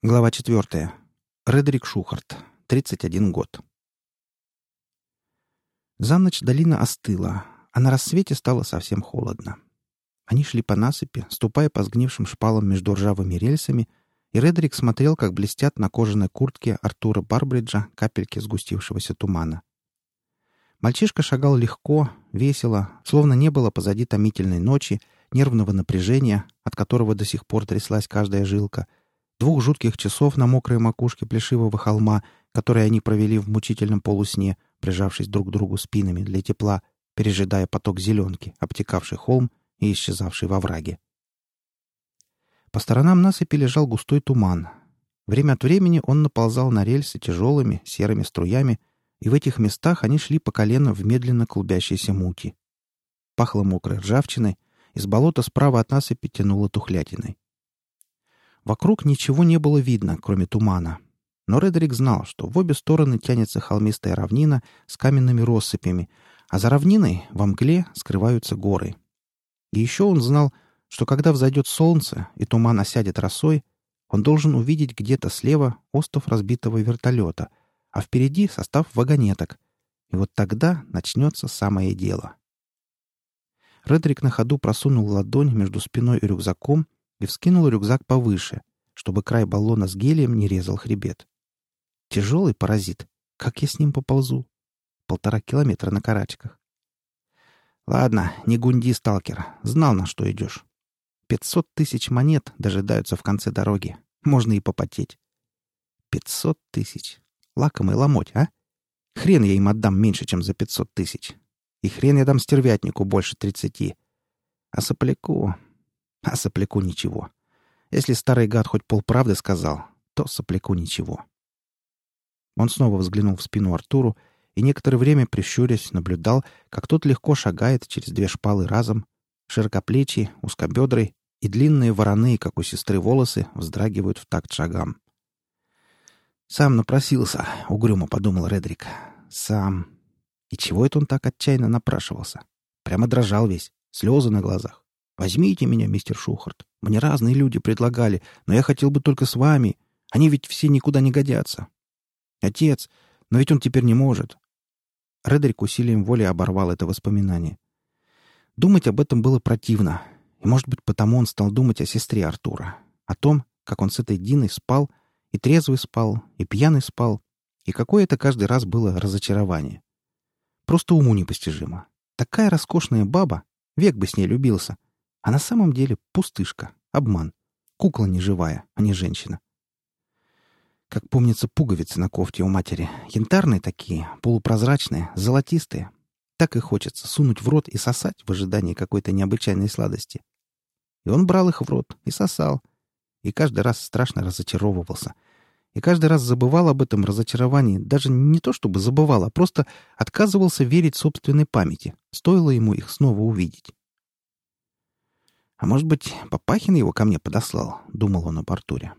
Глава 4. Редрик Шухарт. 31 год. За ночь долина остыла, а на рассвете стало совсем холодно. Они шли по насыпи, ступая по сгнившим шпалам между ржавыми рельсами, и Редрик смотрел, как блестят на кожаной куртке Артура Барбриджа капельки сгустившегося тумана. Мальчишка шагал легко, весело, словно не было позади томительной ночи, нервного напряжения, от которого до сих пор тряслась каждая жилка — двух жутких часов на мокрой макушке плешивого холма, которые они провели в мучительном полусне, прижавшись друг к другу спинами для тепла, пережидая поток зеленки, обтекавший холм и исчезавший во враге. По сторонам насыпи лежал густой туман. Время от времени он наползал на рельсы тяжелыми серыми струями, и в этих местах они шли по колено в медленно клубящейся мути. Пахло мокрой ржавчиной, из болота справа от насыпи тянуло тухлятиной. Вокруг ничего не было видно, кроме тумана. Но Редерик знал, что в обе стороны тянется холмистая равнина с каменными россыпями, а за равниной во мгле скрываются горы. И еще он знал, что когда взойдет солнце и туман осядет росой, он должен увидеть где-то слева остов разбитого вертолета, а впереди состав вагонеток. И вот тогда начнется самое дело. Редрик на ходу просунул ладонь между спиной и рюкзаком и вскинул рюкзак повыше, чтобы край баллона с гелием не резал хребет. Тяжелый паразит. Как я с ним поползу? Полтора километра на карачках. Ладно, не гунди, сталкер. Знал, на что идешь. Пятьсот тысяч монет дожидаются в конце дороги. Можно и попотеть. Пятьсот тысяч. Лакомый ломоть, а? Хрен я им отдам меньше, чем за пятьсот тысяч. И хрен я дам стервятнику больше тридцати. А сопляку... А сопляку ничего. Если старый гад хоть полправды сказал, то сопляку ничего. Он снова взглянул в спину Артуру и некоторое время, прищурясь, наблюдал, как тот легко шагает через две шпалы разом, широкоплечий, узкобедрый, и длинные вороны, как у сестры волосы, вздрагивают в такт шагам. «Сам напросился», — угрюмо подумал Редрик. «Сам». И чего это он так отчаянно напрашивался? Прямо дрожал весь, слезы на глазах. Возьмите меня, мистер Шухарт. Мне разные люди предлагали, но я хотел бы только с вами. Они ведь все никуда не годятся. Отец, но ведь он теперь не может. Редерик усилием воли оборвал это воспоминание. Думать об этом было противно, и, может быть, потому он стал думать о сестре Артура, о том, как он с этой Диной спал, и трезвый спал, и пьяный спал, и какое это каждый раз было разочарование. Просто уму непостижимо. Такая роскошная баба, век бы с ней любился — а на самом деле пустышка, обман. Кукла неживая, а не женщина. Как помнится, пуговицы на кофте у матери. Янтарные такие, полупрозрачные, золотистые. Так и хочется сунуть в рот и сосать в ожидании какой-то необычайной сладости. И он брал их в рот и сосал. И каждый раз страшно разочаровывался. И каждый раз забывал об этом разочаровании. Даже не то чтобы забывал, а просто отказывался верить собственной памяти. Стоило ему их снова увидеть. А может быть, Папахин его ко мне подослал, — думал он об Артуре.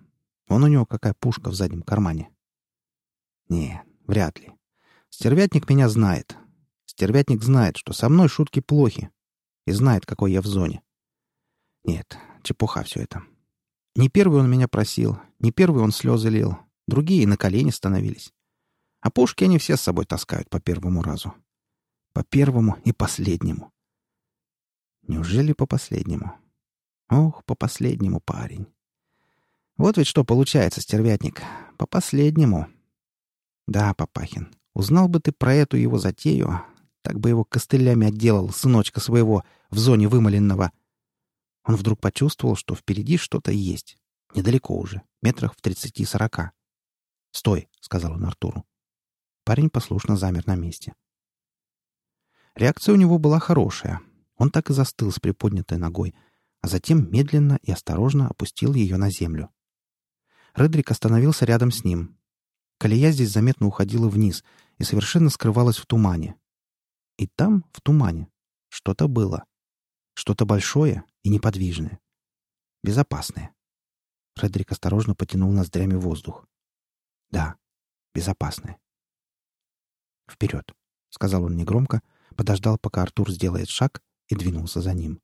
Он у него какая пушка в заднем кармане. Не, вряд ли. Стервятник меня знает. Стервятник знает, что со мной шутки плохи. И знает, какой я в зоне. Нет, чепуха все это. Не первый он меня просил, не первый он слезы лил. Другие на колени становились. А пушки они все с собой таскают по первому разу. По первому и последнему. Неужели по последнему? Ох, по последнему, парень. Вот ведь что получается, стервятник. По последнему. Да, Папахин, узнал бы ты про эту его затею, так бы его костылями отделал, сыночка своего, в зоне вымоленного. Он вдруг почувствовал, что впереди что-то есть. Недалеко уже, метрах в тридцати-сорока. «Стой!» — сказал он Артуру. Парень послушно замер на месте. Реакция у него была хорошая. Он так и застыл с приподнятой ногой — а затем медленно и осторожно опустил ее на землю. Редрик остановился рядом с ним. Колея здесь заметно уходила вниз и совершенно скрывалась в тумане. И там, в тумане, что-то было. Что-то большое и неподвижное. Безопасное. Редрик осторожно потянул ноздрями воздух. Да, безопасное. «Вперед!» — сказал он негромко, подождал, пока Артур сделает шаг, и двинулся за ним.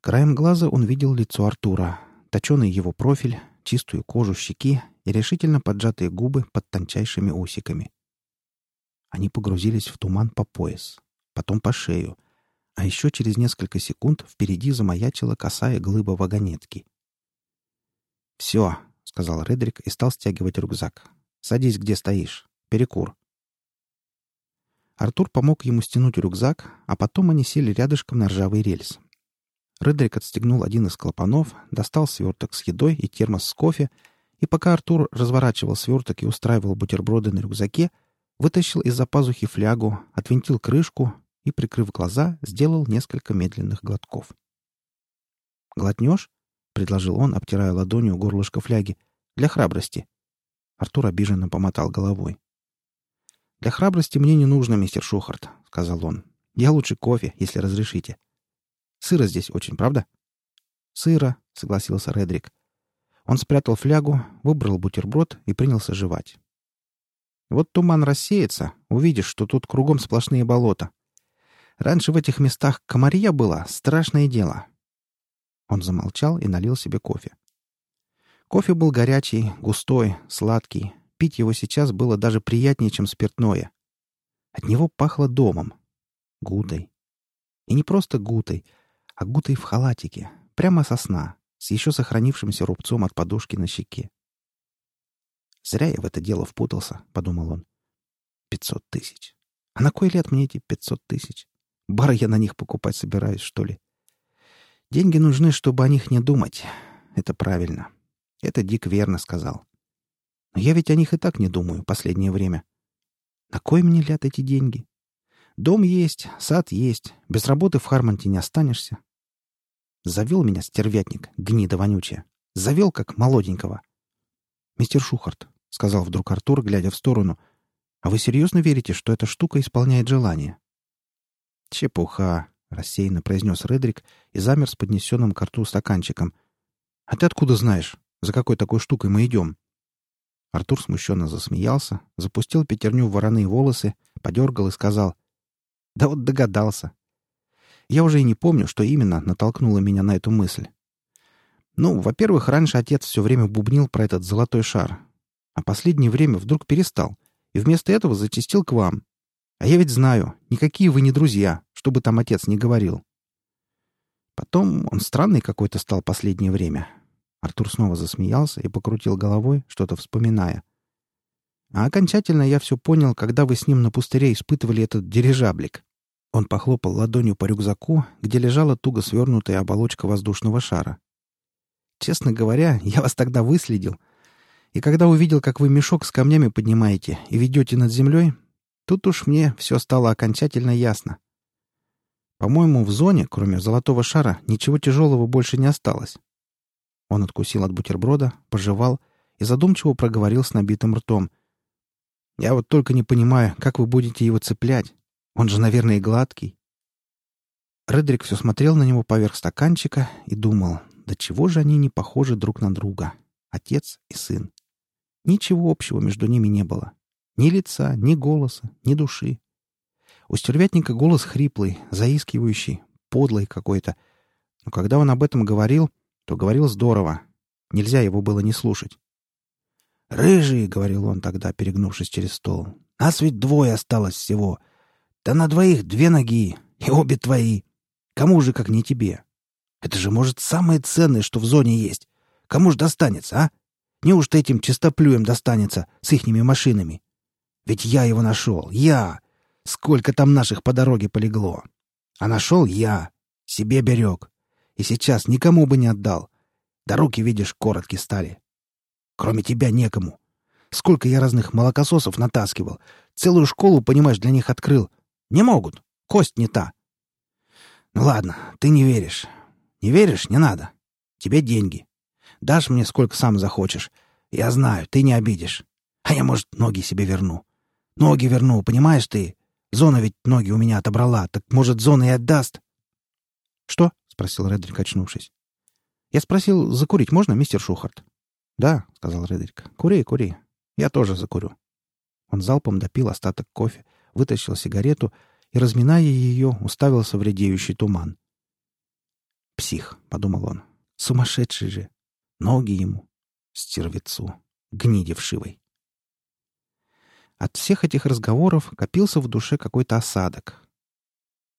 Краем глаза он видел лицо Артура, точеный его профиль, чистую кожу щеки и решительно поджатые губы под тончайшими усиками. Они погрузились в туман по пояс, потом по шею, а еще через несколько секунд впереди замаячила косая глыба вагонетки. «Все», — сказал Редрик и стал стягивать рюкзак. «Садись, где стоишь. Перекур». Артур помог ему стянуть рюкзак, а потом они сели рядышком на ржавый рельс. Редрик отстегнул один из клапанов, достал сверток с едой и термос с кофе, и пока Артур разворачивал сверток и устраивал бутерброды на рюкзаке, вытащил из-за пазухи флягу, отвинтил крышку и, прикрыв глаза, сделал несколько медленных глотков. «Глотнешь?» — предложил он, обтирая ладонью горлышко фляги. «Для храбрости». Артур обиженно помотал головой. «Для храбрости мне не нужно, мистер Шухарт», — сказал он. «Я лучше кофе, если разрешите. Сыро здесь очень, правда?» «Сыро», — согласился Редрик. Он спрятал флягу, выбрал бутерброд и принялся жевать. Вот туман рассеется, увидишь, что тут кругом сплошные болота. Раньше в этих местах комарья была, страшное дело. Он замолчал и налил себе кофе. Кофе был горячий, густой, сладкий. Пить его сейчас было даже приятнее, чем спиртное. От него пахло домом. Гутой. И не просто гутой, гутой в халатике, прямо со сна, с еще сохранившимся рубцом от подушки на щеке. Зря я в это дело впутался, — подумал он. Пятьсот тысяч. А на кой лет мне эти пятьсот тысяч? Бар я на них покупать собираюсь, что ли? Деньги нужны, чтобы о них не думать. Это правильно. Это Дик верно сказал. Но я ведь о них и так не думаю последнее время. На кой мне лят эти деньги? Дом есть, сад есть. Без работы в Хармонте не останешься. Завел меня стервятник, гнида вонючая. Завел, как молоденького. «Мистер Шухарт, — сказал вдруг Артур, глядя в сторону. «А вы серьезно верите, что эта штука исполняет желание?» «Чепуха!» — рассеянно произнес Редрик и замер с поднесенным к рту стаканчиком. «А ты откуда знаешь, за какой такой штукой мы идем?» Артур смущенно засмеялся, запустил пятерню в вороные волосы, подергал и сказал. «Да вот догадался. Я уже и не помню, что именно натолкнуло меня на эту мысль. Ну, во-первых, раньше отец все время бубнил про этот золотой шар, а последнее время вдруг перестал, и вместо этого зачастил к вам. А я ведь знаю, никакие вы не друзья, что бы там отец не говорил. Потом он странный какой-то стал последнее время. Артур снова засмеялся и покрутил головой, что-то вспоминая. А окончательно я все понял, когда вы с ним на пустыре испытывали этот дирижаблик. Он похлопал ладонью по рюкзаку, где лежала туго свернутая оболочка воздушного шара. Честно говоря, я вас тогда выследил — и когда увидел, как вы мешок с камнями поднимаете и ведете над землей, тут уж мне все стало окончательно ясно. По-моему, в зоне, кроме золотого шара, ничего тяжелого больше не осталось. Он откусил от бутерброда, пожевал и задумчиво проговорил с набитым ртом. «Я вот только не понимаю, как вы будете его цеплять. Он же, наверное, гладкий». Редрик все смотрел на него поверх стаканчика и думал, да чего же они не похожи друг на друга, отец и сын. Ничего общего между ними не было. Ни лица, ни голоса, ни души. У стервятника голос хриплый, заискивающий, подлый какой-то. Но когда он об этом говорил, то говорил здорово. Нельзя его было не слушать. «Рыжий», — говорил он тогда, перегнувшись через стол, — «нас ведь двое осталось всего. Да на двоих две ноги, и обе твои. Кому же, как не тебе? Это же, может, самое ценное, что в зоне есть. Кому же достанется, а? Неужто этим чистоплюем достанется с ихними машинами? Ведь я его нашел. Я! Сколько там наших по дороге полегло. А нашел я. Себе берег. И сейчас никому бы не отдал. Да руки, видишь, короткие стали. Кроме тебя некому. Сколько я разных молокососов натаскивал. Целую школу, понимаешь, для них открыл. Не могут. Кость не та. Ну ладно, ты не веришь. Не веришь — не надо. Тебе деньги. Дашь мне сколько сам захочешь. Я знаю, ты не обидишь. А я, может, ноги себе верну. Ноги верну, понимаешь ты? Зона ведь ноги у меня отобрала. Так, может, зона и отдаст?» «Что?» — спросил Редрик, очнувшись. «Я спросил, закурить можно, мистер Шухарт?» «Да», — сказал Редрик. «Кури, кури. Я тоже закурю». Он залпом допил остаток кофе, вытащил сигарету и, разминая ее, уставился в редеющий туман. «Псих», — подумал он. «Сумасшедший же! Ноги ему. Стервецу. Гниде вшивой. От всех этих разговоров копился в душе какой-то осадок.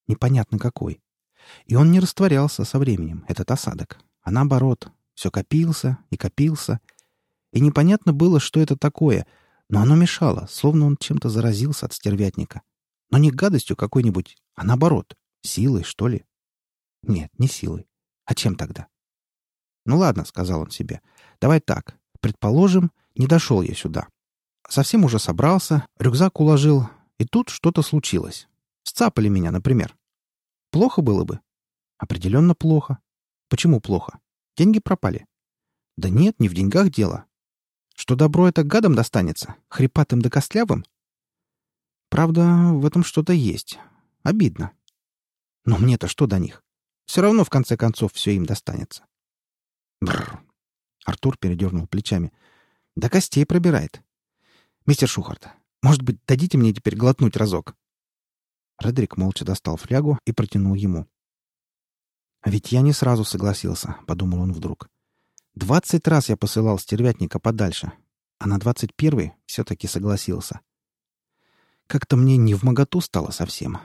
Непонятно какой. И он не растворялся со временем, этот осадок, а наоборот, все копился и копился. И непонятно было, что это такое, но оно мешало, словно он чем-то заразился от стервятника. Но не гадостью какой-нибудь, а наоборот, силой, что ли. Нет, не силой. А чем тогда? «Ну ладно», — сказал он себе, — «давай так. Предположим, не дошел я сюда. Совсем уже собрался, рюкзак уложил, и тут что-то случилось. Сцапали меня, например. Плохо было бы? Определенно плохо. Почему плохо? Деньги пропали? Да нет, не в деньгах дело. Что добро это гадам достанется? Хрипатым да костлявым? Правда, в этом что-то есть. Обидно. Но мне-то что до них? Все равно, в конце концов, все им достанется. Бррр. Артур передернул плечами. До костей пробирает. Мистер Шухарт, может быть, дадите мне теперь глотнуть разок? Редрик молча достал флягу и протянул ему. «А ведь я не сразу согласился», — подумал он вдруг. «Двадцать раз я посылал стервятника подальше, а на двадцать первый все-таки согласился. Как-то мне не в моготу стало совсем.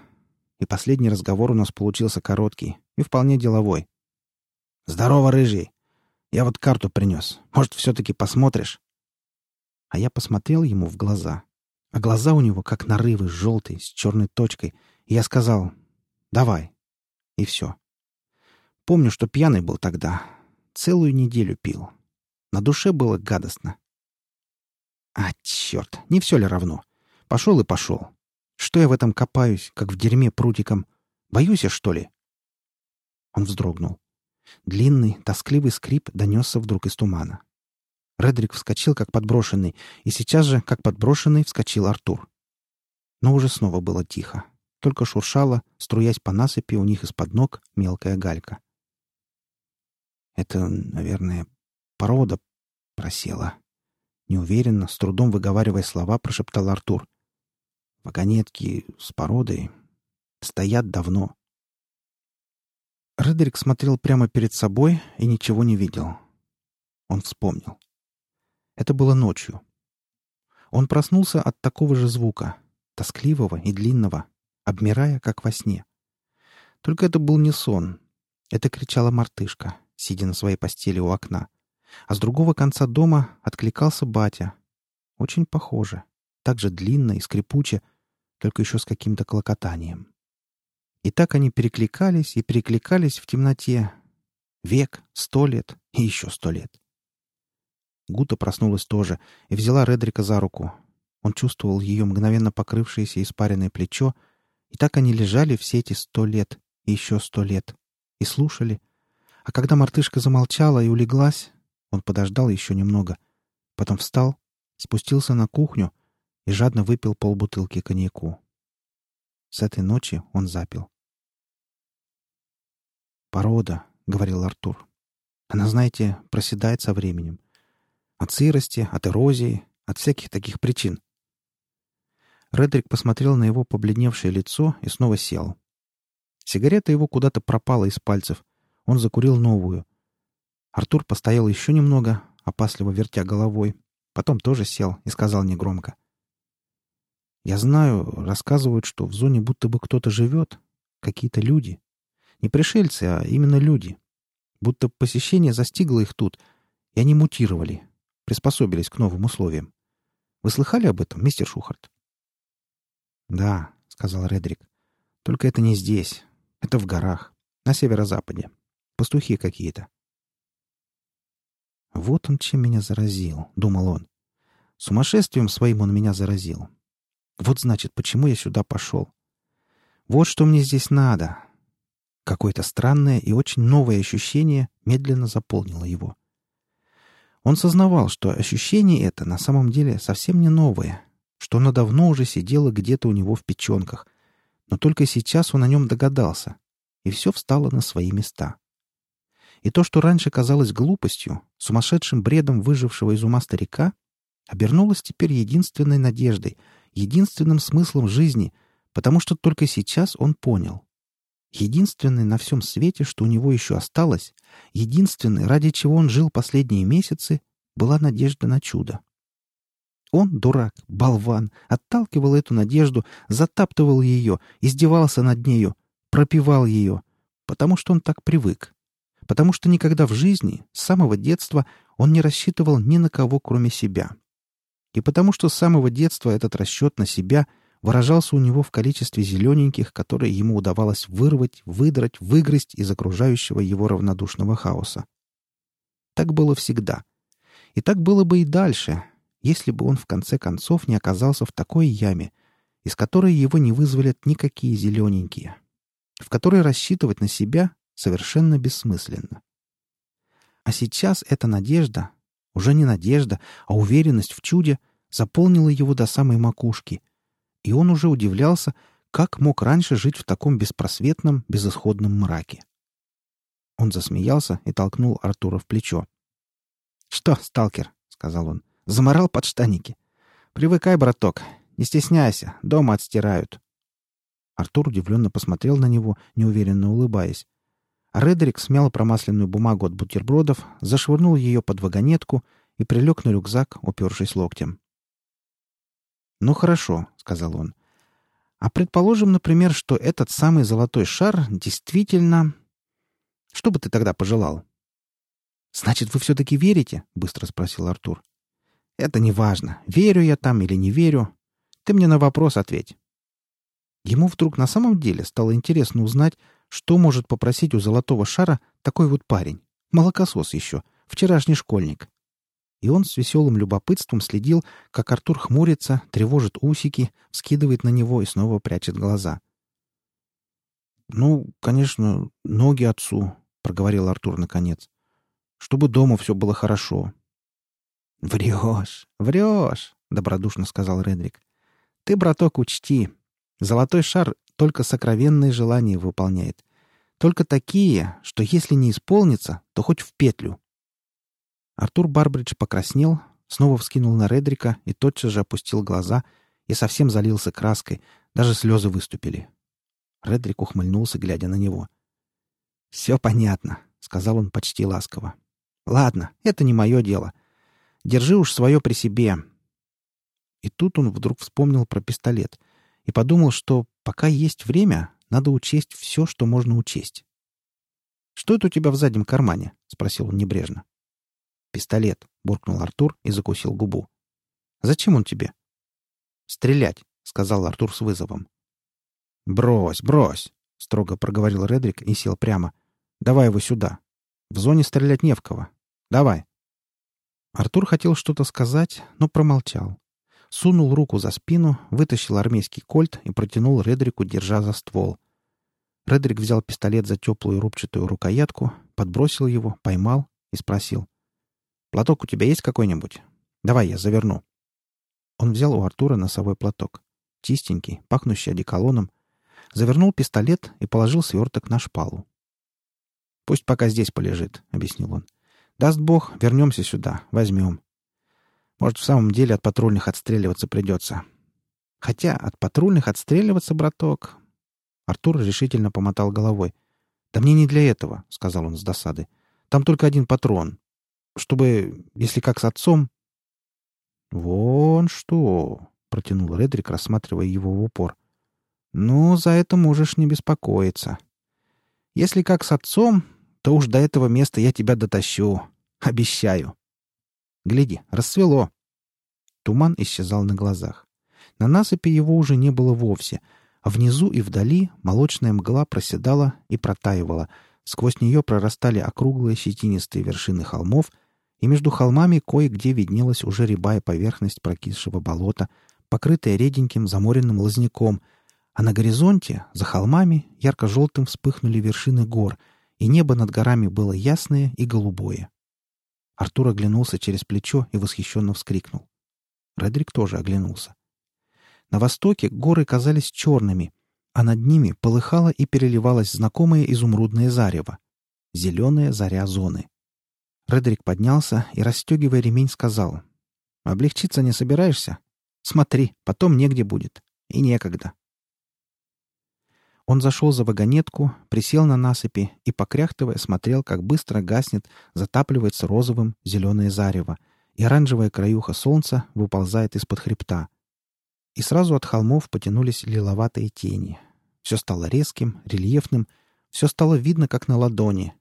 И последний разговор у нас получился короткий и вполне деловой. «Здорово, рыжий! Я вот карту принес. Может, все-таки посмотришь?» А я посмотрел ему в глаза. А глаза у него как нарывы, желтые, с черной точкой. И я сказал «Давай». И все. Помню, что пьяный был тогда. Целую неделю пил. На душе было гадостно. А, черт, не все ли равно? Пошел и пошел. Что я в этом копаюсь, как в дерьме прутиком? Боюсь я, что ли? Он вздрогнул. Длинный, тоскливый скрип донесся вдруг из тумана. Редрик вскочил, как подброшенный, и сейчас же, как подброшенный, вскочил Артур. Но уже снова было тихо. Только шуршала, струясь по насыпи у них из-под ног, мелкая галька. «Это, наверное, порода просела». Неуверенно, с трудом выговаривая слова, прошептал Артур. «Вагонетки с породой стоят давно». Редрик смотрел прямо перед собой и ничего не видел. Он вспомнил. Это было ночью. Он проснулся от такого же звука, тоскливого и длинного, обмирая, как во сне. Только это был не сон. Это кричала мартышка, сидя на своей постели у окна. А с другого конца дома откликался батя. Очень похоже. Так же длинно и скрипуче, только еще с каким-то клокотанием. И так они перекликались и перекликались в темноте. Век, сто лет и еще сто лет. Гута проснулась тоже и взяла Редрика за руку. Он чувствовал ее мгновенно покрывшееся испаренное плечо, и так они лежали все эти сто лет и еще сто лет, и слушали. А когда мартышка замолчала и улеглась, он подождал еще немного, потом встал, спустился на кухню и жадно выпил полбутылки коньяку. С этой ночи он запил. «Порода», — говорил Артур. «Она, знаете, проседает со временем. От сырости, от эрозии, от всяких таких причин. Редрик посмотрел на его побледневшее лицо и снова сел. Сигарета его куда-то пропала из пальцев. Он закурил новую. Артур постоял еще немного, опасливо вертя головой. Потом тоже сел и сказал негромко. «Я знаю, рассказывают, что в зоне будто бы кто-то живет. Какие-то люди. Не пришельцы, а именно люди. Будто посещение застигло их тут, и они мутировали, приспособились к новым условиям. Вы слыхали об этом, мистер Шухарт? Да, сказал Редрик. Только это не здесь. Это в горах, на северо-западе. Пастухи какие-то. Вот он чем меня заразил, думал он. Сумасшествием своим он меня заразил. Вот значит, почему я сюда пошел. Вот что мне здесь надо. Какое-то странное и очень новое ощущение медленно заполнило его. Он сознавал, что ощущение это на самом деле совсем не новое, что оно давно уже сидело где-то у него в печенках, но только сейчас он о нем догадался, и все встало на свои места. И то, что раньше казалось глупостью, сумасшедшим бредом выжившего из ума старика, обернулось теперь единственной надеждой, единственным смыслом жизни, потому что только сейчас он понял. Единственное на всем свете, что у него еще осталось, единственное, ради чего он жил последние месяцы, была надежда на чудо. Он, дурак, болван, отталкивал эту надежду, затаптывал ее, издевался над нею, пропивал ее, потому что он так привык. Потому что никогда в жизни, с самого детства, он не рассчитывал ни на кого, кроме себя. И потому что с самого детства этот расчет на себя выражался у него в количестве зелененьких, которые ему удавалось вырвать, выдрать, выгрызть из окружающего его равнодушного хаоса. Так было всегда. И так было бы и дальше, если бы он в конце концов не оказался в такой яме, из которой его не вызволят никакие зелененькие, в которой рассчитывать на себя совершенно бессмысленно. А сейчас эта надежда, уже не надежда, а уверенность в чуде, заполнила его до самой макушки, и он уже удивлялся, как мог раньше жить в таком беспросветном, безысходном мраке. Он засмеялся и толкнул Артура в плечо. «Что, сталкер?» — сказал он. Заморал подштанники. Привыкай, браток. Не стесняйся. Дома отстирают. Артур удивленно посмотрел на него, неуверенно улыбаясь. А Редерик смял промасленную бумагу от бутербродов, зашвырнул ее под вагонетку и прилег на рюкзак, упершись локтем. «Ну хорошо», — сказал он. «А предположим, например, что этот самый золотой шар действительно... Что бы ты тогда пожелал?» «Значит, вы все-таки верите?» — быстро спросил Артур. Это не важно, верю я там или не верю. Ты мне на вопрос ответь. Ему вдруг на самом деле стало интересно узнать, что может попросить у золотого шара такой вот парень. Молокосос еще, вчерашний школьник. И он с веселым любопытством следил, как Артур хмурится, тревожит усики, скидывает на него и снова прячет глаза. «Ну, конечно, ноги отцу», — проговорил Артур наконец. «Чтобы дома все было хорошо, «Врешь, врешь», — добродушно сказал Редрик. «Ты, браток, учти. Золотой шар только сокровенные желания выполняет. Только такие, что если не исполнится, то хоть в петлю». Артур Барбридж покраснел, снова вскинул на Редрика и тотчас же опустил глаза и совсем залился краской, даже слезы выступили. Редрик ухмыльнулся, глядя на него. «Все понятно», — сказал он почти ласково. «Ладно, это не мое дело. Держи уж свое при себе». И тут он вдруг вспомнил про пистолет и подумал, что пока есть время, надо учесть все, что можно учесть. «Что это у тебя в заднем кармане?» — спросил он небрежно. «Пистолет», — буркнул Артур и закусил губу. «Зачем он тебе?» «Стрелять», — сказал Артур с вызовом. «Брось, брось», — строго проговорил Редрик и сел прямо. «Давай его сюда. В зоне стрелять не в кого. Давай». Артур хотел что-то сказать, но промолчал. Сунул руку за спину, вытащил армейский кольт и протянул Редрику, держа за ствол. Редрик взял пистолет за теплую рубчатую рукоятку, подбросил его, поймал и спросил. «Платок у тебя есть какой-нибудь? Давай я заверну». Он взял у Артура носовой платок. Чистенький, пахнущий одеколоном. Завернул пистолет и положил сверток на шпалу. «Пусть пока здесь полежит», — объяснил он. Даст Бог, вернемся сюда, возьмем. Может, в самом деле от патрульных отстреливаться придется. Хотя от патрульных отстреливаться, браток... Артур решительно помотал головой. «Да мне не для этого», — сказал он с досады. «Там только один патрон. Чтобы, если как с отцом...» «Вон что!» — протянул Редрик, рассматривая его в упор. «Ну, за это можешь не беспокоиться. Если как с отцом, то уж до этого места я тебя дотащу. Обещаю. Гляди, расцвело. Туман исчезал на глазах. На насыпи его уже не было вовсе, а внизу и вдали молочная мгла проседала и протаивала. Сквозь нее прорастали округлые щетинистые вершины холмов, и между холмами кое-где виднелась уже рябая поверхность прокисшего болота, покрытая реденьким заморенным лозняком, а на горизонте, за холмами, ярко-желтым вспыхнули вершины гор — и небо над горами было ясное и голубое. Артур оглянулся через плечо и восхищенно вскрикнул. Редрик тоже оглянулся. На востоке горы казались черными, а над ними полыхало и переливалось знакомое изумрудное зарево. Зеленая заря зоны. Редрик поднялся и, расстегивая ремень, сказал. «Облегчиться не собираешься? Смотри, потом негде будет. И некогда. Он зашел за вагонетку, присел на насыпи и, покряхтывая, смотрел, как быстро гаснет, затапливается розовым зеленое зарево, и оранжевая краюха солнца выползает из-под хребта. И сразу от холмов потянулись лиловатые тени. Все стало резким, рельефным, все стало видно, как на ладони.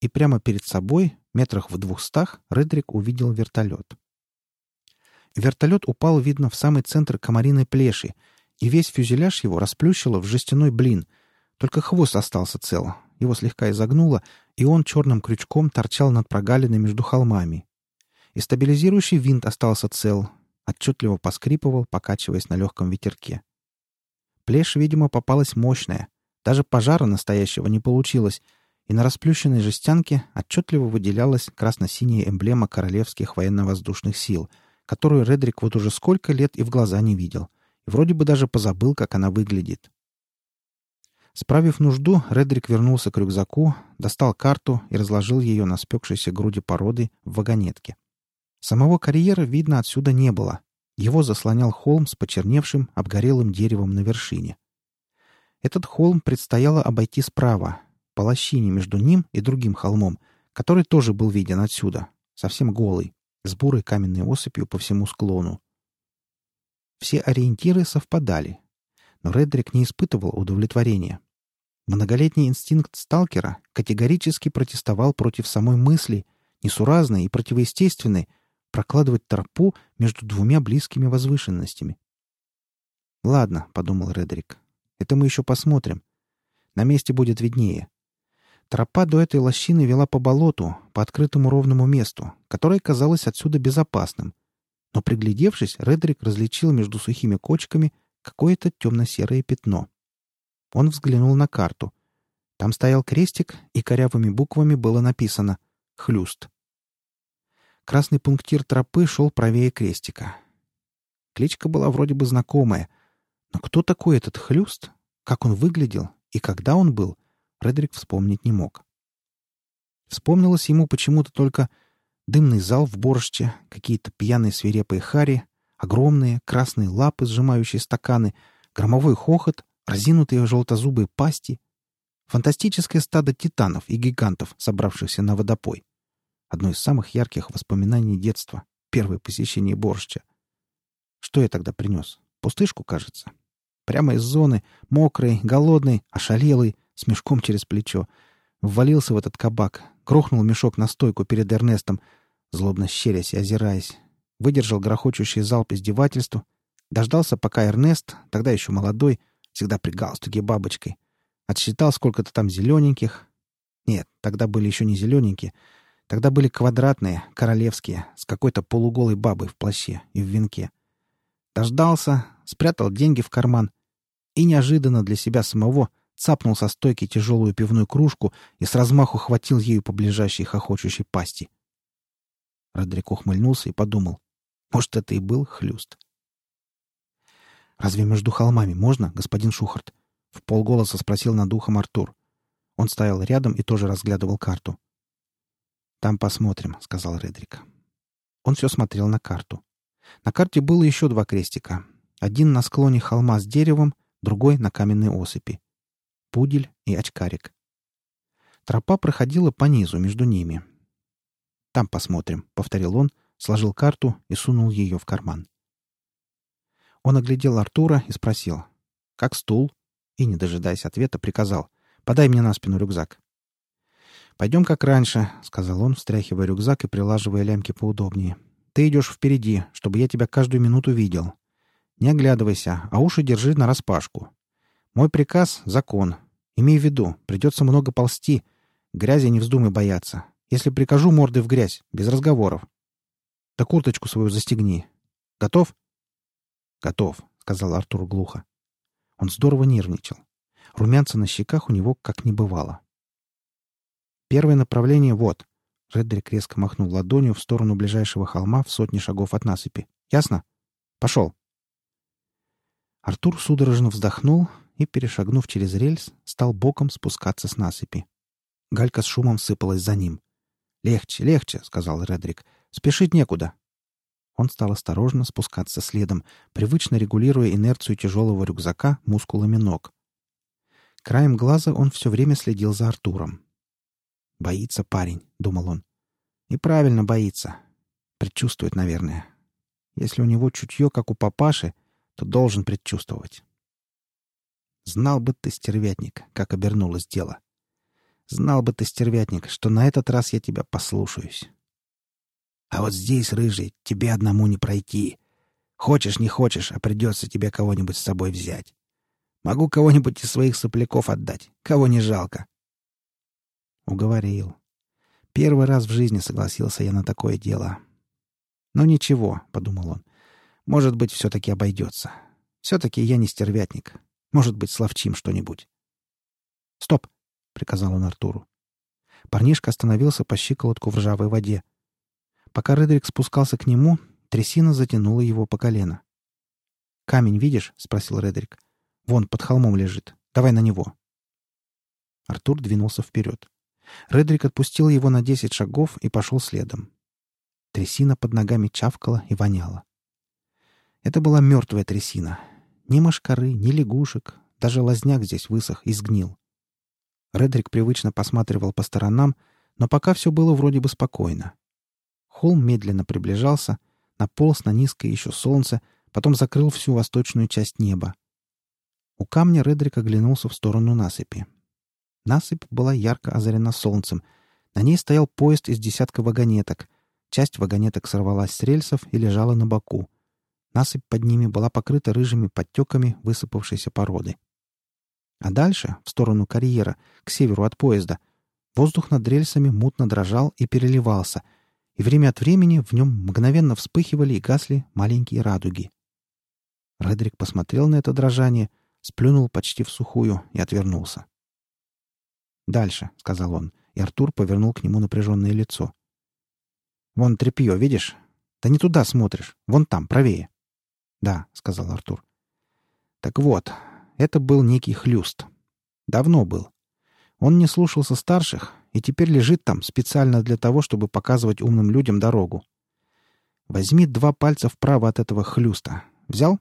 И прямо перед собой, метрах в двухстах, Редрик увидел вертолет. Вертолет упал, видно, в самый центр комариной плеши, и весь фюзеляж его расплющило в жестяной блин. Только хвост остался цел. Его слегка изогнуло, и он черным крючком торчал над прогалиной между холмами. И стабилизирующий винт остался цел, отчетливо поскрипывал, покачиваясь на легком ветерке. Плешь, видимо, попалась мощная. Даже пожара настоящего не получилось, и на расплющенной жестянке отчетливо выделялась красно-синяя эмблема Королевских военно-воздушных сил, которую Редрик вот уже сколько лет и в глаза не видел, вроде бы даже позабыл, как она выглядит. Справив нужду, Редрик вернулся к рюкзаку, достал карту и разложил ее на спекшейся груди породы в вагонетке. Самого карьера видно отсюда не было. Его заслонял холм с почерневшим, обгорелым деревом на вершине. Этот холм предстояло обойти справа, по лощине между ним и другим холмом, который тоже был виден отсюда, совсем голый, с бурой каменной осыпью по всему склону. Все ориентиры совпадали, но Редрик не испытывал удовлетворения. Многолетний инстинкт сталкера категорически протестовал против самой мысли, несуразной и противоестественной, прокладывать тропу между двумя близкими возвышенностями. «Ладно», — подумал Редрик, — «это мы еще посмотрим. На месте будет виднее». Тропа до этой лощины вела по болоту, по открытому ровному месту, которое казалось отсюда безопасным. Но приглядевшись, Редрик различил между сухими кочками какое-то темно-серое пятно. Он взглянул на карту. Там стоял крестик, и корявыми буквами было написано «Хлюст». Красный пунктир тропы шел правее крестика. Кличка была вроде бы знакомая. Но кто такой этот хлюст? Как он выглядел? И когда он был? Фредерик вспомнить не мог. Вспомнилось ему почему-то только дымный зал в борще, какие-то пьяные свирепые хари, огромные красные лапы, сжимающие стаканы, громовой хохот, разинутые желтозубые пасти, фантастическое стадо титанов и гигантов, собравшихся на водопой. Одно из самых ярких воспоминаний детства. Первое посещение борща. Что я тогда принес? Пустышку, кажется. Прямо из зоны, мокрый, голодный, ошалелый, с мешком через плечо. Ввалился в этот кабак, грохнул мешок на стойку перед Эрнестом, злобно щерясь и озираясь. Выдержал грохочущий залп издевательству. Дождался, пока Эрнест, тогда еще молодой, всегда при галстуке бабочкой, отсчитал сколько-то там зелененьких. Нет, тогда были еще не зелененькие, Тогда были квадратные, королевские, с какой-то полуголой бабой в плаще и в венке. Дождался, спрятал деньги в карман и неожиданно для себя самого цапнул со стойки тяжелую пивную кружку и с размаху хватил ею по ближайшей хохочущей пасти. Родрик ухмыльнулся и подумал, может, это и был хлюст. «Разве между холмами можно, господин Шухарт?» — в полголоса спросил над ухом Артур. Он стоял рядом и тоже разглядывал карту. «Там посмотрим», — сказал Редрик. Он все смотрел на карту. На карте было еще два крестика. Один на склоне холма с деревом, другой на каменной осыпи. Пудель и очкарик. Тропа проходила по низу между ними. «Там посмотрим», — повторил он, сложил карту и сунул ее в карман. Он оглядел Артура и спросил. «Как стул?» И, не дожидаясь ответа, приказал. «Подай мне на спину рюкзак». «Пойдем как раньше», — сказал он, встряхивая рюкзак и прилаживая лямки поудобнее. «Ты идешь впереди, чтобы я тебя каждую минуту видел. Не оглядывайся, а уши держи нараспашку. Мой приказ — закон. Имей в виду, придется много ползти. Грязи не вздумай бояться. Если прикажу морды в грязь, без разговоров. Да курточку свою застегни. Готов?» «Готов», — сказал Артур глухо. Он здорово нервничал. Румянца на щеках у него как не бывало. Первое направление вот. Редрик резко махнул ладонью в сторону ближайшего холма в сотни шагов от насыпи. Ясно? Пошел. Артур судорожно вздохнул и, перешагнув через рельс, стал боком спускаться с насыпи. Галька с шумом сыпалась за ним. «Легче, легче», — сказал Редрик. «Спешить некуда». Он стал осторожно спускаться следом, привычно регулируя инерцию тяжелого рюкзака мускулами ног. Краем глаза он все время следил за Артуром. «Боится парень», — думал он. «И правильно боится. предчувствует, наверное. Если у него чутье, как у папаши, то должен предчувствовать. Знал бы ты, стервятник, как обернулось дело. Знал бы ты, стервятник, что на этот раз я тебя послушаюсь. А вот здесь, рыжий, тебе одному не пройти. Хочешь, не хочешь, а придется тебе кого-нибудь с собой взять. Могу кого-нибудь из своих сопляков отдать, кого не жалко. Уговорил. Первый раз в жизни согласился я на такое дело. Но ничего, — подумал он, — может быть, все-таки обойдется. Все-таки я не стервятник. Может быть, словчим что-нибудь. «Стоп!» — приказал он Артуру. Парнишка остановился по щиколотку в ржавой воде. Пока Редрик спускался к нему, трясина затянула его по колено. «Камень видишь?» — спросил Редрик. «Вон, под холмом лежит. Давай на него». Артур двинулся вперед. Редрик отпустил его на десять шагов и пошел следом. Трясина под ногами чавкала и воняла. Это была мертвая трясина. Ни мошкары, ни лягушек. Даже лазняк здесь высох и сгнил. Редрик привычно посматривал по сторонам, но пока все было вроде бы спокойно. Холм медленно приближался, наполз на низкое еще солнце, потом закрыл всю восточную часть неба. У камня Редрик оглянулся в сторону насыпи. Насыпь была ярко озарена солнцем. На ней стоял поезд из десятка вагонеток. Часть вагонеток сорвалась с рельсов и лежала на боку. Насыпь под ними была покрыта рыжими подтеками высыпавшейся породы. А дальше, в сторону карьера, к северу от поезда, воздух над рельсами мутно дрожал и переливался, и время от времени в нем мгновенно вспыхивали и гасли маленькие радуги. Редрик посмотрел на это дрожание, сплюнул почти в сухую и отвернулся. «Дальше», — сказал он, и Артур повернул к нему напряженное лицо. «Вон тряпье, видишь? Да не туда смотришь. Вон там, правее». «Да», — сказал Артур. «Так вот, это был некий хлюст. Давно был. Он не слушался старших и теперь лежит там специально для того, чтобы показывать умным людям дорогу. Возьми два пальца вправо от этого хлюста. Взял?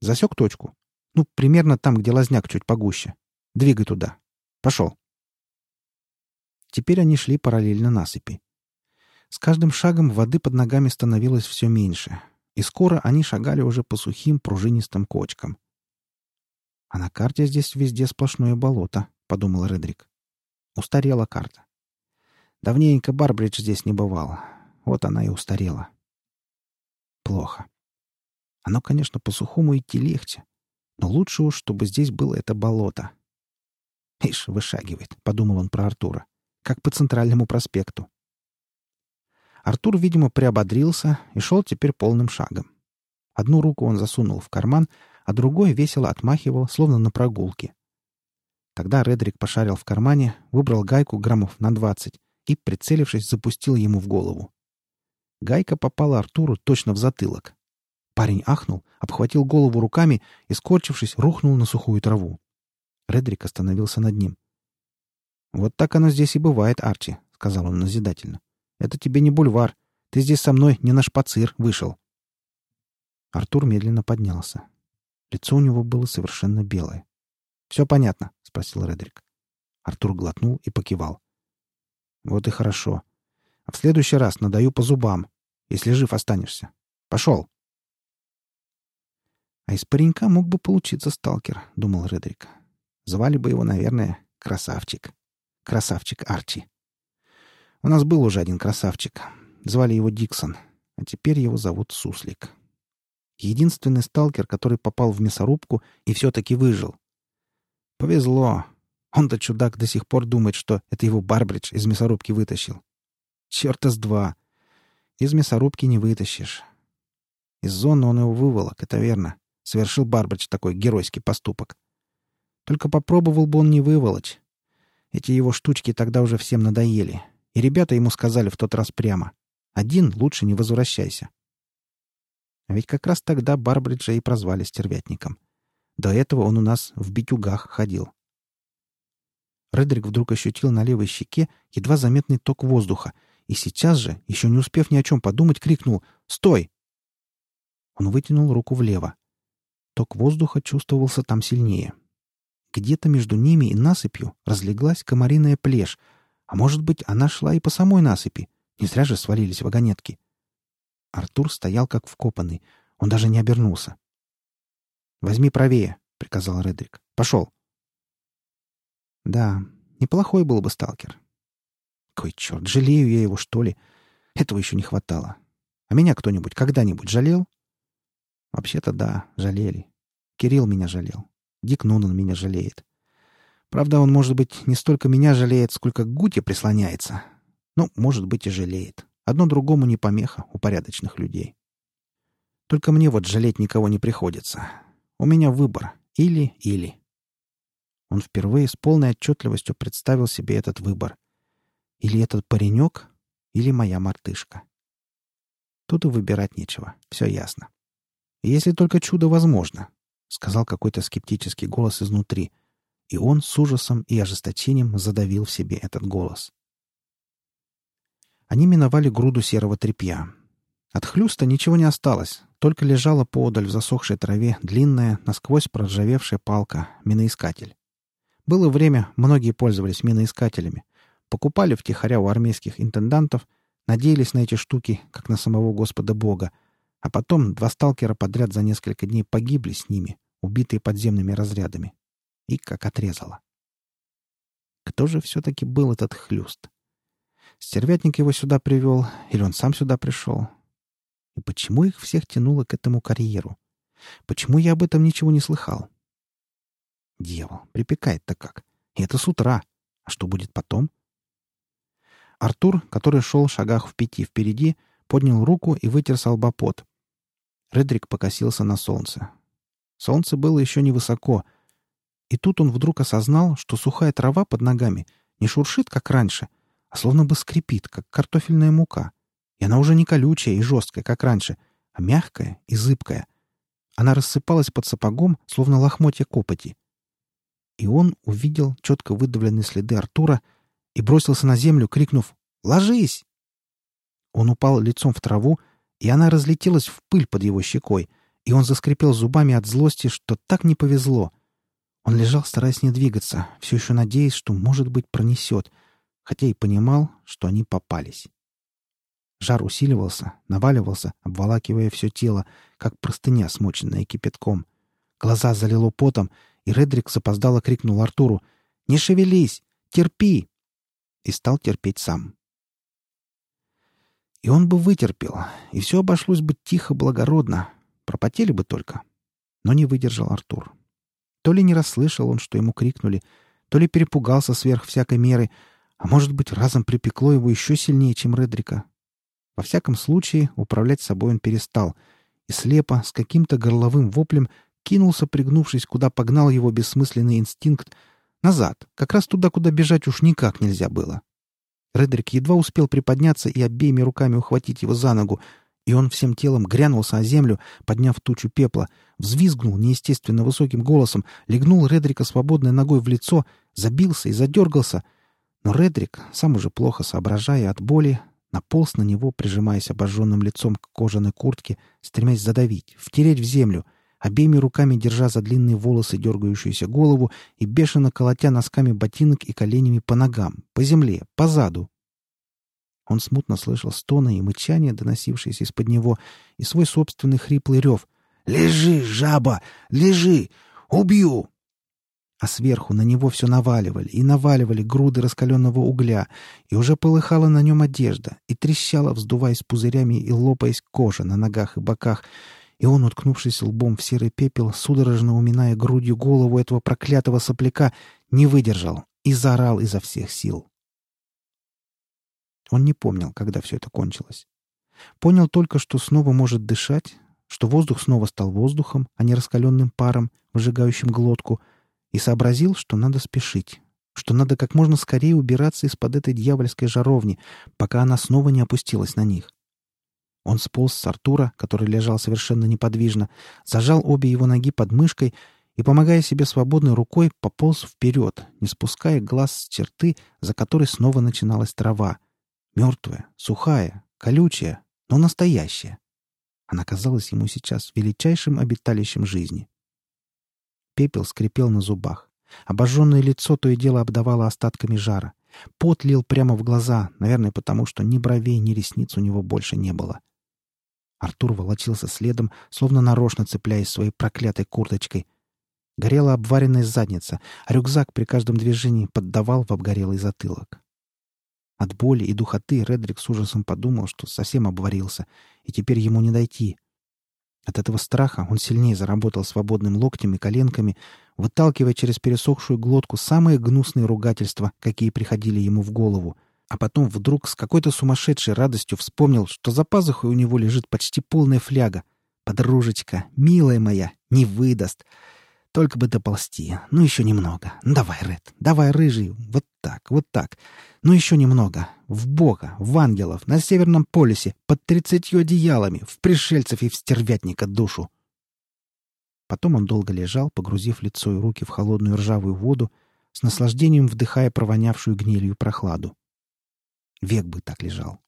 Засек точку. Ну, примерно там, где лазняк чуть погуще. Двигай туда. Пошел. Теперь они шли параллельно насыпи. С каждым шагом воды под ногами становилось все меньше, и скоро они шагали уже по сухим пружинистым кочкам. «А на карте здесь везде сплошное болото», — подумал Редрик. Устарела карта. Давненько Барбридж здесь не бывал. Вот она и устарела. Плохо. Оно, конечно, по сухому идти легче, но лучше уж, чтобы здесь было это болото. «Ишь, вышагивает», — подумал он про Артура как по центральному проспекту. Артур, видимо, приободрился и шел теперь полным шагом. Одну руку он засунул в карман, а другой весело отмахивал, словно на прогулке. Тогда Редрик пошарил в кармане, выбрал гайку граммов на двадцать и, прицелившись, запустил ему в голову. Гайка попала Артуру точно в затылок. Парень ахнул, обхватил голову руками и, скорчившись, рухнул на сухую траву. Редрик остановился над ним. «Вот так оно здесь и бывает, Арчи», — сказал он назидательно. «Это тебе не бульвар. Ты здесь со мной не на шпацир вышел». Артур медленно поднялся. Лицо у него было совершенно белое. «Все понятно?» — спросил Редрик. Артур глотнул и покивал. «Вот и хорошо. А в следующий раз надаю по зубам, если жив останешься. Пошел!» «А из паренька мог бы получиться сталкер», — думал Редрик. «Звали бы его, наверное, Красавчик». Красавчик Арчи. У нас был уже один красавчик. Звали его Диксон, а теперь его зовут Суслик. Единственный сталкер, который попал в мясорубку и все-таки выжил. Повезло. Он-то чудак до сих пор думает, что это его Барбридж из мясорубки вытащил. Черта с два. Из мясорубки не вытащишь. Из зоны он его выволок, это верно. Совершил Барбридж такой геройский поступок. Только попробовал бы он не выволочь. Эти его штучки тогда уже всем надоели. И ребята ему сказали в тот раз прямо. «Один лучше не возвращайся». А ведь как раз тогда Барбриджа и прозвали стервятником. До этого он у нас в битюгах ходил. Редрик вдруг ощутил на левой щеке едва заметный ток воздуха, и сейчас же, еще не успев ни о чем подумать, крикнул «Стой!». Он вытянул руку влево. Ток воздуха чувствовался там сильнее. Где-то между ними и насыпью разлеглась комариная плешь, а может быть, она шла и по самой насыпи. Не зря же свалились вагонетки. Артур стоял как вкопанный. Он даже не обернулся. «Возьми правее», — приказал Редрик. «Пошел». Да, неплохой был бы сталкер. Кой черт, жалею я его, что ли? Этого еще не хватало. А меня кто-нибудь когда-нибудь жалел? Вообще-то да, жалели. Кирилл меня жалел. Дик Нунан меня жалеет. Правда, он, может быть, не столько меня жалеет, сколько к Гуте прислоняется. Ну, может быть, и жалеет. Одно другому не помеха у порядочных людей. Только мне вот жалеть никого не приходится. У меня выбор. Или-или. Он впервые с полной отчетливостью представил себе этот выбор. Или этот паренек, или моя мартышка. Тут и выбирать нечего. Все ясно. Если только чудо возможно, — сказал какой-то скептический голос изнутри. И он с ужасом и ожесточением задавил в себе этот голос. Они миновали груду серого тряпья. От хлюста ничего не осталось, только лежала поодаль в засохшей траве длинная, насквозь проржавевшая палка, миноискатель. Было время, многие пользовались миноискателями. Покупали втихаря у армейских интендантов, надеялись на эти штуки, как на самого Господа Бога, а потом два сталкера подряд за несколько дней погибли с ними, убитые подземными разрядами. И как отрезало. Кто же все-таки был этот хлюст? Стервятник его сюда привел, или он сам сюда пришел? И почему их всех тянуло к этому карьеру? Почему я об этом ничего не слыхал? Дьявол, припекает-то как. И это с утра. А что будет потом? Артур, который шел в шагах в пяти впереди, поднял руку и вытер с Редрик покосился на солнце. Солнце было еще невысоко. И тут он вдруг осознал, что сухая трава под ногами не шуршит, как раньше, а словно бы скрипит, как картофельная мука. И она уже не колючая и жесткая, как раньше, а мягкая и зыбкая. Она рассыпалась под сапогом, словно лохмотья копоти и он увидел четко выдавленные следы Артура и бросился на землю, крикнув «Ложись!». Он упал лицом в траву, и она разлетелась в пыль под его щекой, и он заскрипел зубами от злости, что так не повезло. Он лежал, стараясь не двигаться, все еще надеясь, что, может быть, пронесет, хотя и понимал, что они попались. Жар усиливался, наваливался, обволакивая все тело, как простыня, смоченная кипятком. Глаза залило потом, и Редрик запоздало крикнул Артуру «Не шевелись! Терпи!» и стал терпеть сам. И он бы вытерпел, и все обошлось бы тихо, благородно. Пропотели бы только. Но не выдержал Артур. То ли не расслышал он, что ему крикнули, то ли перепугался сверх всякой меры, а может быть, разом припекло его еще сильнее, чем Редрика. Во всяком случае, управлять собой он перестал, и слепо, с каким-то горловым воплем, кинулся, пригнувшись, куда погнал его бессмысленный инстинкт, назад, как раз туда, куда бежать уж никак нельзя было. Редрик едва успел приподняться и обеими руками ухватить его за ногу, и он всем телом грянулся о землю, подняв тучу пепла, взвизгнул неестественно высоким голосом, легнул Редрика свободной ногой в лицо, забился и задергался. Но Редрик, сам уже плохо соображая от боли, наполз на него, прижимаясь обожженным лицом к кожаной куртке, стремясь задавить, втереть в землю — обеими руками держа за длинные волосы дергающуюся голову и бешено колотя носками ботинок и коленями по ногам, по земле, по заду. Он смутно слышал стоны и мычания, доносившиеся из-под него, и свой собственный хриплый рев. «Лежи, жаба! Лежи! Убью!» А сверху на него все наваливали и наваливали груды раскаленного угля, и уже полыхала на нем одежда, и трещала, вздуваясь пузырями и лопаясь кожа на ногах и боках, и он, уткнувшись лбом в серый пепел, судорожно уминая грудью голову этого проклятого сопляка, не выдержал и заорал изо всех сил. Он не помнил, когда все это кончилось. Понял только, что снова может дышать, что воздух снова стал воздухом, а не раскаленным паром, выжигающим глотку, и сообразил, что надо спешить, что надо как можно скорее убираться из-под этой дьявольской жаровни, пока она снова не опустилась на них. Он сполз с Артура, который лежал совершенно неподвижно, зажал обе его ноги под мышкой и, помогая себе свободной рукой, пополз вперед, не спуская глаз с черты, за которой снова начиналась трава. Мертвая, сухая, колючая, но настоящая. Она казалась ему сейчас величайшим обиталищем жизни. Пепел скрипел на зубах. Обожженное лицо то и дело обдавало остатками жара. Пот лил прямо в глаза, наверное, потому что ни бровей, ни ресниц у него больше не было. Артур волочился следом, словно нарочно цепляясь своей проклятой курточкой. Горела обваренная задница, а рюкзак при каждом движении поддавал в обгорелый затылок. От боли и духоты Редрик с ужасом подумал, что совсем обварился, и теперь ему не дойти. От этого страха он сильнее заработал свободным локтем и коленками, выталкивая через пересохшую глотку самые гнусные ругательства, какие приходили ему в голову — а потом вдруг с какой-то сумасшедшей радостью вспомнил, что за пазухой у него лежит почти полная фляга. «Подружечка, милая моя, не выдаст. Только бы доползти. Ну, еще немного. Давай, Ред, давай, рыжий. Вот так, вот так. Ну, еще немного. В Бога, в ангелов, на Северном полюсе, под тридцатью одеялами, в пришельцев и в стервятника душу». Потом он долго лежал, погрузив лицо и руки в холодную ржавую воду, с наслаждением вдыхая провонявшую гнилью прохладу. Век бы так лежал.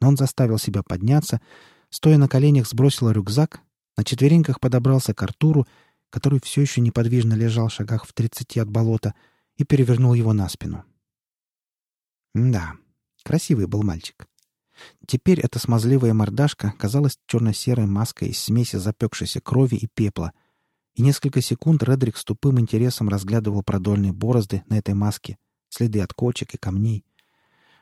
Но он заставил себя подняться, стоя на коленях, сбросил рюкзак, на четвереньках подобрался к Артуру, который все еще неподвижно лежал в шагах в тридцати от болота, и перевернул его на спину. Да, красивый был мальчик. Теперь эта смазливая мордашка казалась черно-серой маской из смеси запекшейся крови и пепла, и несколько секунд Редрик с тупым интересом разглядывал продольные борозды на этой маске, следы от кочек и камней.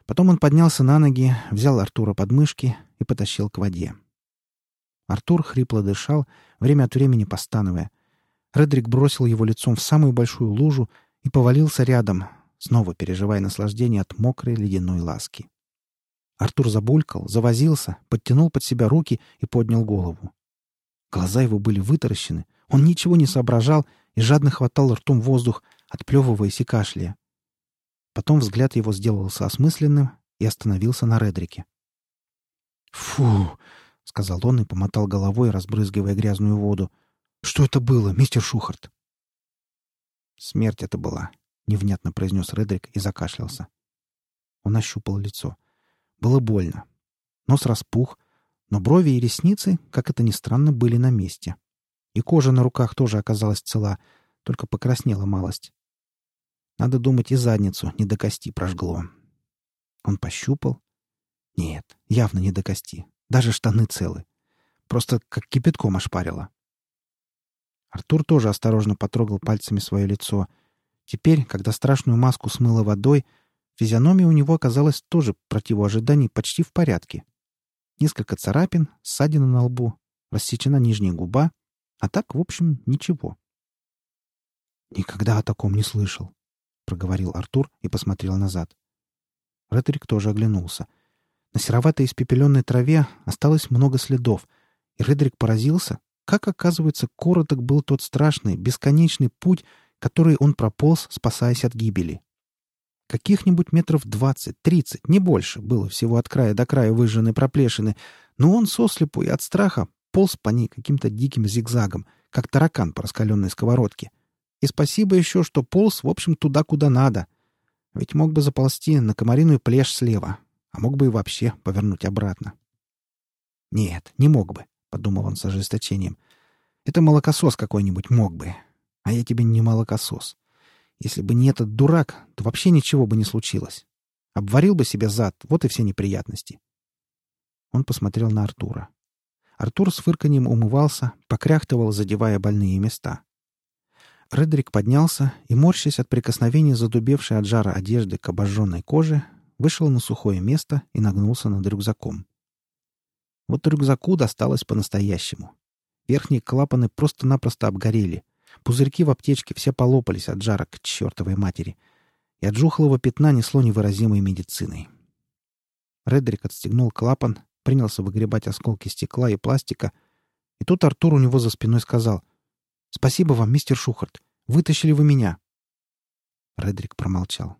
Потом он поднялся на ноги, взял Артура под мышки и потащил к воде. Артур хрипло дышал, время от времени постановая. Редрик бросил его лицом в самую большую лужу и повалился рядом, снова переживая наслаждение от мокрой ледяной ласки. Артур забулькал, завозился, подтянул под себя руки и поднял голову. Глаза его были вытаращены, он ничего не соображал и жадно хватал ртом воздух, отплевываясь и кашляя. Потом взгляд его сделался осмысленным и остановился на Редрике. «Фу!» — сказал он и помотал головой, разбрызгивая грязную воду. «Что это было, мистер Шухарт?» «Смерть это была», — невнятно произнес Редрик и закашлялся. Он ощупал лицо. Было больно. Нос распух, но брови и ресницы, как это ни странно, были на месте. И кожа на руках тоже оказалась цела, только покраснела малость. Надо думать, и задницу не до кости прожгло. Он пощупал. Нет, явно не до кости. Даже штаны целы. Просто как кипятком ошпарило. Артур тоже осторожно потрогал пальцами свое лицо. Теперь, когда страшную маску смыло водой, физиономия у него оказалась тоже против ожиданий почти в порядке. Несколько царапин, ссадина на лбу, рассечена нижняя губа, а так, в общем, ничего. Никогда о таком не слышал проговорил Артур и посмотрел назад. Ретрик тоже оглянулся. На сероватой испепеленной траве осталось много следов, и Редрик поразился, как, оказывается, короток был тот страшный, бесконечный путь, который он прополз, спасаясь от гибели. Каких-нибудь метров двадцать-тридцать, не больше, было всего от края до края выжженной проплешины, но он сослепу и от страха полз по ней каким-то диким зигзагом, как таракан по раскаленной сковородке. И спасибо еще, что полз, в общем, туда, куда надо. Ведь мог бы заползти на комариную плешь слева, а мог бы и вообще повернуть обратно. «Нет, не мог бы», — подумал он с ожесточением. «Это молокосос какой-нибудь мог бы. А я тебе не молокосос. Если бы не этот дурак, то вообще ничего бы не случилось. Обварил бы себе зад, вот и все неприятности». Он посмотрел на Артура. Артур с фырканьем умывался, покряхтывал, задевая больные места. Редрик поднялся и, морщась от прикосновения задубевшей от жара одежды к обожженной коже, вышел на сухое место и нагнулся над рюкзаком. Вот рюкзаку досталось по-настоящему. Верхние клапаны просто-напросто обгорели. Пузырьки в аптечке все полопались от жара к чертовой матери. И от жухлого пятна несло невыразимой медициной. Редрик отстегнул клапан, принялся выгребать осколки стекла и пластика, и тут Артур у него за спиной сказал Спасибо вам, мистер Шухарт. Вытащили вы меня. Редрик промолчал.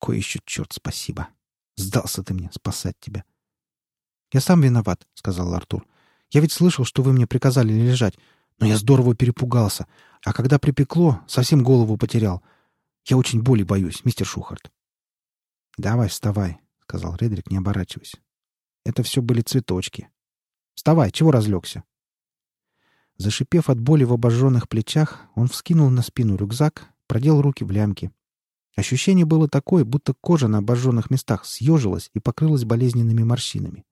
Кое еще черт спасибо. Сдался ты мне спасать тебя. Я сам виноват, сказал Артур. Я ведь слышал, что вы мне приказали лежать, но я здорово перепугался, а когда припекло, совсем голову потерял. Я очень боли боюсь, мистер Шухарт. Давай, вставай, сказал Редрик, не оборачиваясь. Это все были цветочки. Вставай, чего разлегся? Зашипев от боли в обожженных плечах, он вскинул на спину рюкзак, продел руки в лямки. Ощущение было такое, будто кожа на обожженных местах съежилась и покрылась болезненными морщинами.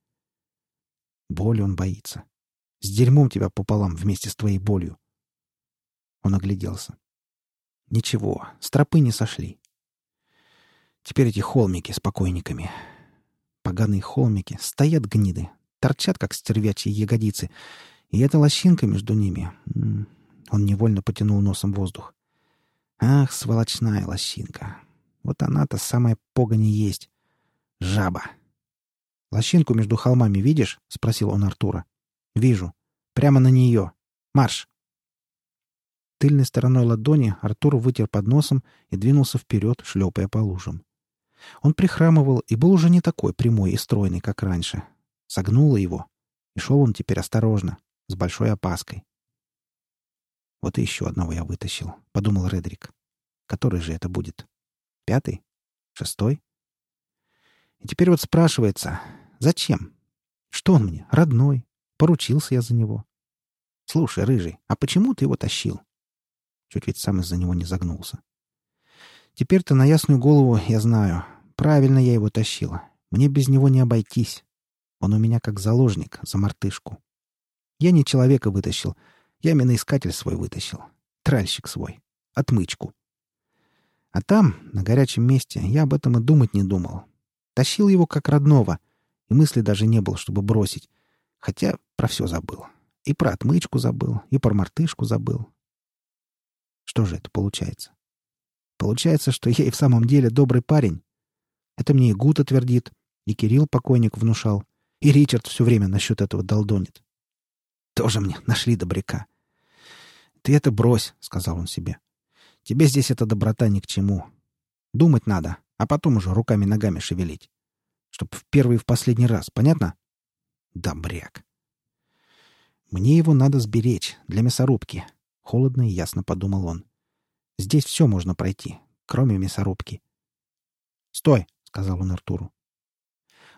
Боли он боится. С дерьмом тебя пополам вместе с твоей болью. Он огляделся. Ничего, с тропы не сошли. Теперь эти холмики с покойниками. Поганые холмики. Стоят гниды. Торчат, как стервячьи ягодицы. И эта лощинка между ними. Он невольно потянул носом воздух. Ах, сволочная лощинка. Вот она-то самая погони есть. Жаба. «Лощинку между холмами видишь?» — спросил он Артура. «Вижу. Прямо на нее. Марш!» Тыльной стороной ладони Артур вытер под носом и двинулся вперед, шлепая по лужам. Он прихрамывал и был уже не такой прямой и стройный, как раньше. Согнуло его. И шел он теперь осторожно, с большой опаской. «Вот и еще одного я вытащил», — подумал Редрик. «Который же это будет? Пятый? Шестой?» И теперь вот спрашивается, зачем? Что он мне, родной? Поручился я за него. Слушай, рыжий, а почему ты его тащил? Чуть ведь сам из-за него не загнулся. Теперь-то на ясную голову я знаю. Правильно я его тащила. Мне без него не обойтись. Он у меня как заложник за мартышку. Я не человека вытащил. Я миноискатель свой вытащил. Тральщик свой. Отмычку. А там, на горячем месте, я об этом и думать не думал. Тащил его как родного. И мысли даже не было, чтобы бросить. Хотя про все забыл. И про отмычку забыл, и про мартышку забыл. Что же это получается? Получается, что я и в самом деле добрый парень. Это мне и Гута твердит, и Кирилл покойник внушал, и Ричард все время насчет этого долдонит. Тоже мне нашли добряка. «Ты это брось», — сказал он себе. «Тебе здесь эта доброта ни к чему. Думать надо, а потом уже руками-ногами шевелить. Чтоб в первый и в последний раз, понятно?» «Добряк». «Мне его надо сберечь для мясорубки», — холодно и ясно подумал он. «Здесь все можно пройти, кроме мясорубки». «Стой!» — сказал он Артуру.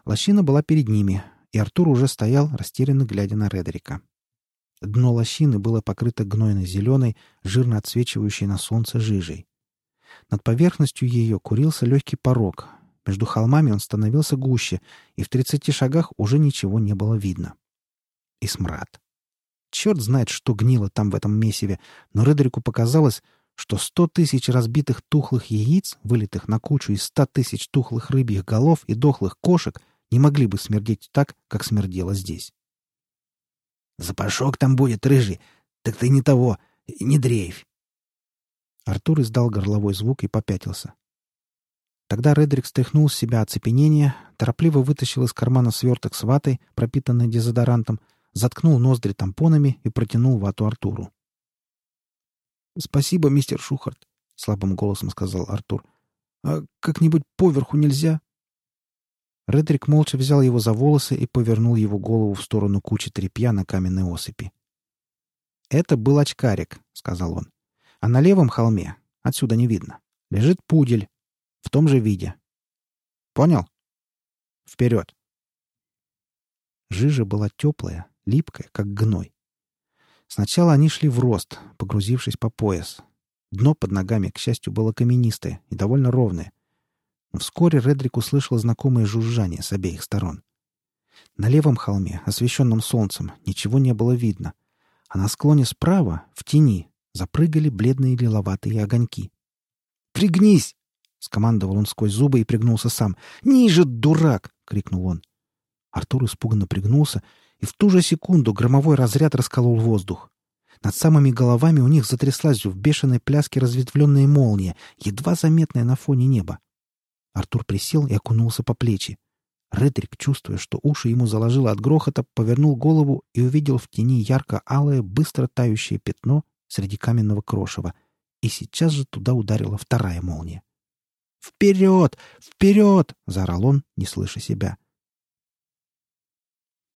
Лощина была перед ними, и Артур уже стоял, растерянно глядя на Редерика. Дно лощины было покрыто гнойно-зеленой, жирно отсвечивающей на солнце жижей. Над поверхностью ее курился легкий порог. Между холмами он становился гуще, и в тридцати шагах уже ничего не было видно. И смрад. Черт знает, что гнило там в этом месиве, но Редерику показалось, что сто тысяч разбитых тухлых яиц, вылитых на кучу из ста тысяч тухлых рыбьих голов и дохлых кошек, не могли бы смердеть так, как смердело здесь. «Запашок там будет, рыжий! Так ты не того, не дрейфь!» Артур издал горловой звук и попятился. Тогда Редрик стряхнул с себя оцепенение, торопливо вытащил из кармана сверток с ватой, пропитанной дезодорантом, заткнул ноздри тампонами и протянул вату Артуру. «Спасибо, мистер Шухарт», — слабым голосом сказал Артур. «А как-нибудь поверху нельзя?» Редрик молча взял его за волосы и повернул его голову в сторону кучи тряпья на каменной осыпи. «Это был очкарик», — сказал он. «А на левом холме, отсюда не видно, лежит пудель, в том же виде. Понял? Вперед!» Жижа была теплая, липкая, как гной. Сначала они шли в рост, погрузившись по пояс. Дно под ногами, к счастью, было каменистое и довольно ровное. Но вскоре Редрик услышал знакомое жужжание с обеих сторон. На левом холме, освещенном солнцем, ничего не было видно, а на склоне справа, в тени, запрыгали бледные лиловатые огоньки. «Пригнись!» — скомандовал он сквозь зубы и пригнулся сам. «Ниже, дурак!» — крикнул он. Артур испуганно пригнулся и в ту же секунду громовой разряд расколол воздух. Над самыми головами у них затряслась в бешеной пляске разветвленная молния, едва заметная на фоне неба. Артур присел и окунулся по плечи. Редрик, чувствуя, что уши ему заложило от грохота, повернул голову и увидел в тени ярко-алое, быстро тающее пятно среди каменного крошева. И сейчас же туда ударила вторая молния. «Вперед! Вперед!» — заорал он, не слыша себя. —